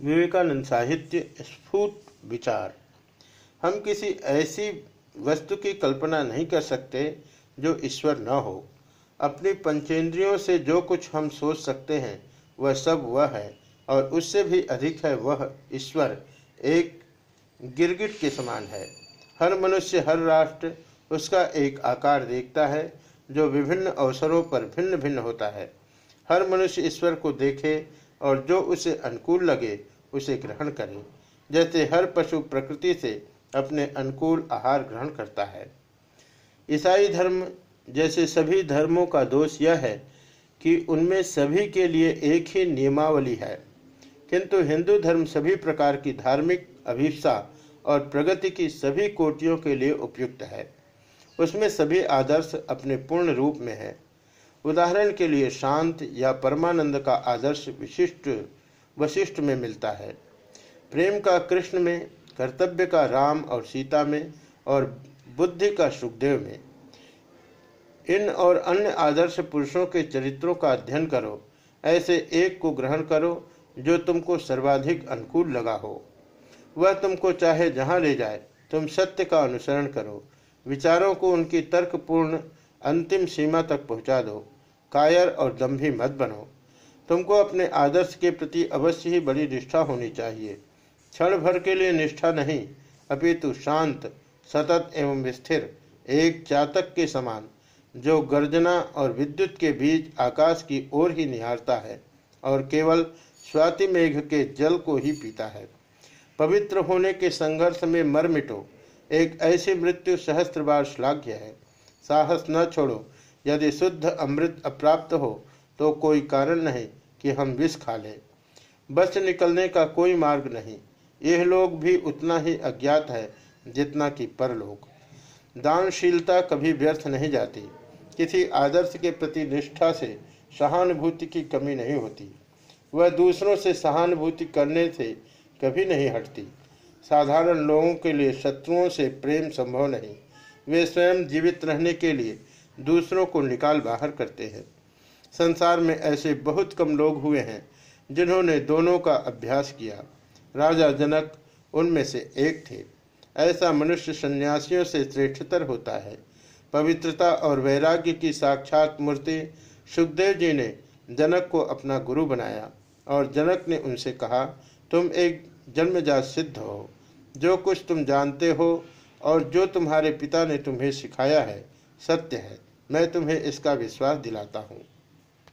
विवेकानंद साहित्य स्फूट विचार। हम किसी ऐसी वस्तु की कल्पना नहीं कर सकते जो ईश्वर न हो। अपनी पंचेंद्रियों से जो कुछ हम सोच सकते हैं, वह सब वह है, और उससे भी अधिक है वह ईश्वर। एक गिरगिट के समान है। हर मनुष्य, हर राष्ट्र उसका एक आकार देखता है, जो विभिन्न अवसरों पर भिन्न भिन्न होता है। हर मनुष्य ईश्वर को देखे और जो उसे अनुकूल लगे, उसे ग्रहण करें। जैसे हर पशु प्रकृति से अपने अनुकूल आहार ग्रहण करता है। ईसाई धर्म जैसे सभी धर्मों का दोष यह है कि उनमें सभी के लिए एक ही नियमावली है। किंतु हिंदू धर्म सभी प्रकार की धार्मिक अभिप्सा और प्रगति की सभी कोटियों के लिए उपयुक्त है। उसमें सभी आदर्श अपने पूर्ण रूप में है। उदाहरण के लिए शांत या परमानंद का आदर्श विशिष्ट वशिष्ठ में मिलता है। प्रेम का कृष्ण में, कर्तव्य का राम और सीता में और बुद्धि का सुखदेव में। इन और अन्य आदर्श पुरुषों के चरित्रों का अध्ययन करो। ऐसे एक को ग्रहण करो जो तुमको सर्वाधिक अनुकूल लगा हो। वह तुमको चाहे जहाँ ले जाए, तुम सत्य का अनुसरण करो। विचारों को उनकी तर्कपूर्ण अंतिम सीमा तक पहुँचा दो। कायर और दम्भी मत बनो। तुमको अपने आदर्श के प्रति अवश्य ही बड़ी निष्ठा होनी चाहिए। क्षण भर के लिए निष्ठा नहीं, अपितु शांत, सतत एवं स्थिर, एक चातक के समान, जो गर्जना और विद्युत के बीच आकाश की ओर ही निहारता है और केवल स्वाति मेघ के जल को ही पीता है। पवित्र होने के संघर्ष में मर मिटो, एक ऐसी मृत्यु सहस्त्र बार श्लाघ्य है। साहस न छोड़ो यदि शुद्ध अमृत अप्राप्त हो तो कोई कारण नहीं कि हम विष खा लें। बच निकलने का कोई मार्ग नहीं। यह लोग भी उतना ही अज्ञात है जितना कि परलोक। दानशीलता कभी व्यर्थ नहीं जाती। किसी आदर्श के प्रति निष्ठा से सहानुभूति की कमी नहीं होती। वह दूसरों से सहानुभूति करने से कभी नहीं हटती। साधारण लोगों के लिए शत्रुओं से प्रेम संभव नहीं। वे स्वयं जीवित रहने के लिए दूसरों को निकाल बाहर करते हैं। संसार में ऐसे बहुत कम लोग हुए हैं, जिन्होंने दोनों का अभ्यास किया। राजा जनक उनमें से एक थे। ऐसा मनुष्य सन्यासियों से श्रेष्ठतर होता है। पवित्रता और वैराग्य की साक्षात मूर्ति सुखदेव जी ने जनक को अपना गुरु बनाया और जनक ने उनसे कहा, तुम एक जन्मजात सिद्ध हो। जो कुछ तुम जानते हो और जो तुम्हारे पिता ने तुम्हें सिखाया है, सत्य है। मैं तुम्हें इसका विश्वास दिलाता हूँ।